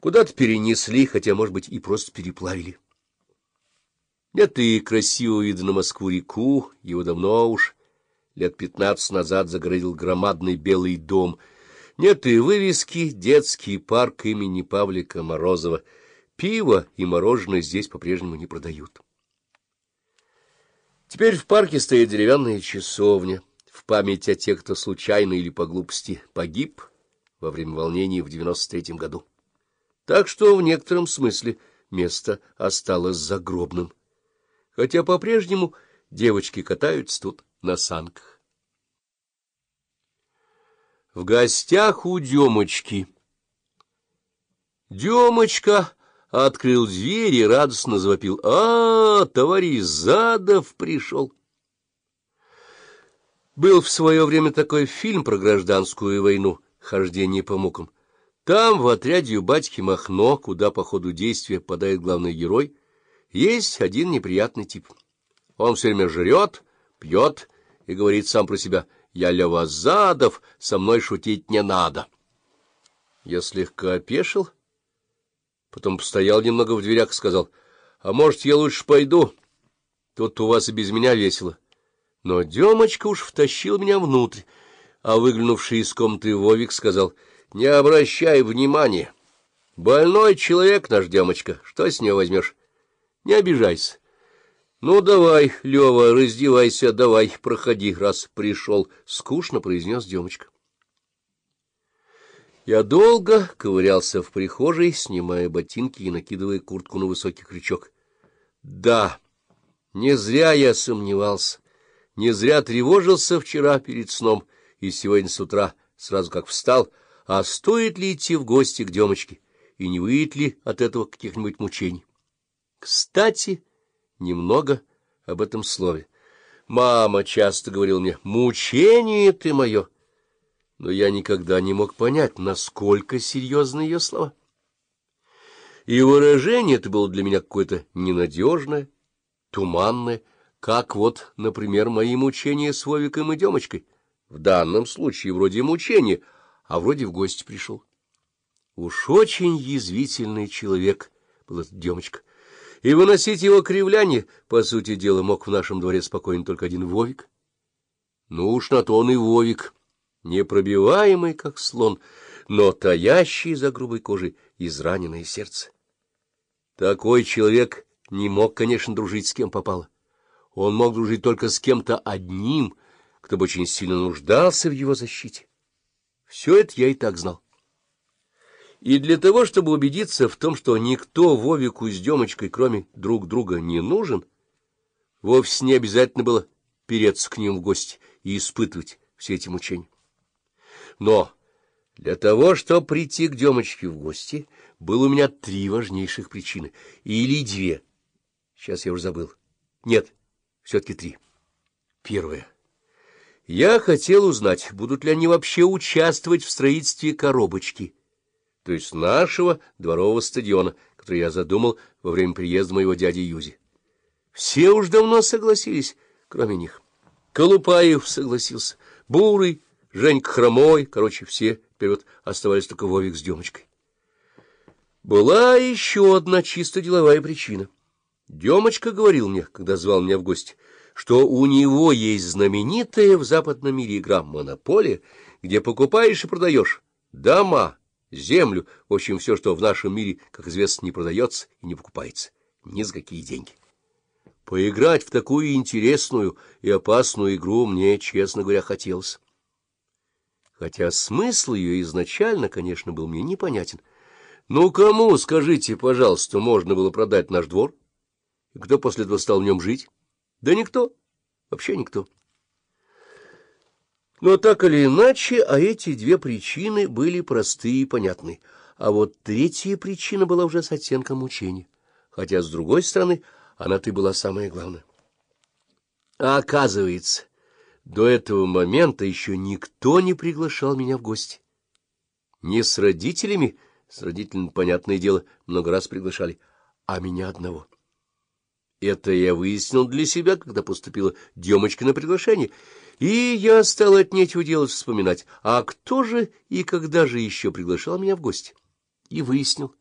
Куда-то перенесли, хотя, может быть, и просто переплавили. Нет и красиво видно Москву-реку, его давно уж, лет пятнадцать назад загородил громадный белый дом. Нет и вывески «Детский парк имени Павлика Морозова». Пиво и мороженое здесь по-прежнему не продают. Теперь в парке стоит деревянная часовня в память о тех, кто случайно или по глупости погиб во время волнений в девяносто третьем году. Так что в некотором смысле место осталось загробным, хотя по-прежнему девочки катаются тут на санках. В гостях у Демочки. Демочка открыл дверь и радостно завопил. — А, товарищ Задов пришел! Был в свое время такой фильм про гражданскую войну «Хождение по мукам». Там, в отряде у батьки Махно, куда по ходу действия попадает главный герой, есть один неприятный тип. Он все время жрет, пьет и говорит сам про себя «Я Лева Задов, со мной шутить не надо». Я слегка опешил, потом постоял немного в дверях и сказал «А может, я лучше пойду? Тут у вас и без меня весело». Но Демочка уж втащил меня внутрь, а выглянувший из комнаты Вовик сказал — не обращай внимания. Больной человек наш, Демочка, что с него возьмешь? Не обижайся. Ну, давай, Лева, раздевайся, давай, проходи, раз пришел, — скучно произнес Демочка. Я долго ковырялся в прихожей, снимая ботинки и накидывая куртку на высокий крючок. Да, не зря я сомневался, не зря тревожился вчера перед сном и сегодня с утра, сразу как встал, — а стоит ли идти в гости к Демочке, и не выйдет ли от этого каких-нибудь мучений. Кстати, немного об этом слове. Мама часто говорила мне «мучение ты мое», но я никогда не мог понять, насколько серьезны ее слова. И выражение это было для меня какое-то ненадежное, туманное, как вот, например, мои мучения с Вовиком и Демочкой. В данном случае вроде мучения — а вроде в гости пришел. Уж очень язвительный человек был этот Демочка, и выносить его кривляние, по сути дела, мог в нашем дворе спокойно только один Вовик. Ну уж на то он и Вовик, непробиваемый, как слон, но таящий за грубой кожей израненное сердце. Такой человек не мог, конечно, дружить с кем попало. Он мог дружить только с кем-то одним, кто бы очень сильно нуждался в его защите. Все это я и так знал. И для того, чтобы убедиться в том, что никто Вовику с Демочкой, кроме друг друга, не нужен, вовсе не обязательно было переться к ним в гости и испытывать все эти мучения. Но для того, чтобы прийти к Демочке в гости, было у меня три важнейших причины. Или две. Сейчас я уже забыл. Нет, все-таки три. Первое. Я хотел узнать, будут ли они вообще участвовать в строительстве коробочки, то есть нашего дворового стадиона, который я задумал во время приезда моего дяди Юзи. Все уж давно согласились, кроме них. Колупаев согласился, Бурый, Женька Хромой, короче, все, вперед оставались только Вовик с Демочкой. Была еще одна чисто деловая причина. Демочка говорил мне, когда звал меня в гости — что у него есть знаменитая в западном мире игра «Монополия», где покупаешь и продаешь дома, землю, в общем, все, что в нашем мире, как известно, не продается и не покупается, ни за какие деньги. Поиграть в такую интересную и опасную игру мне, честно говоря, хотелось. Хотя смысл ее изначально, конечно, был мне непонятен. Ну, кому, скажите, пожалуйста, можно было продать наш двор? Кто после этого стал в нем жить? Да никто, вообще никто. Но так или иначе, а эти две причины были простые и понятны. А вот третья причина была уже с оттенком мучения. Хотя, с другой стороны, она-то и была самая главная. А оказывается, до этого момента еще никто не приглашал меня в гости. Не с родителями, с родителями, понятное дело, много раз приглашали, а меня одного. Это я выяснил для себя, когда поступила Демочка на приглашение, и я стал от нечего делать вспоминать, а кто же и когда же еще приглашал меня в гости. И выяснил,